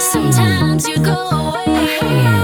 Sometimes you go away.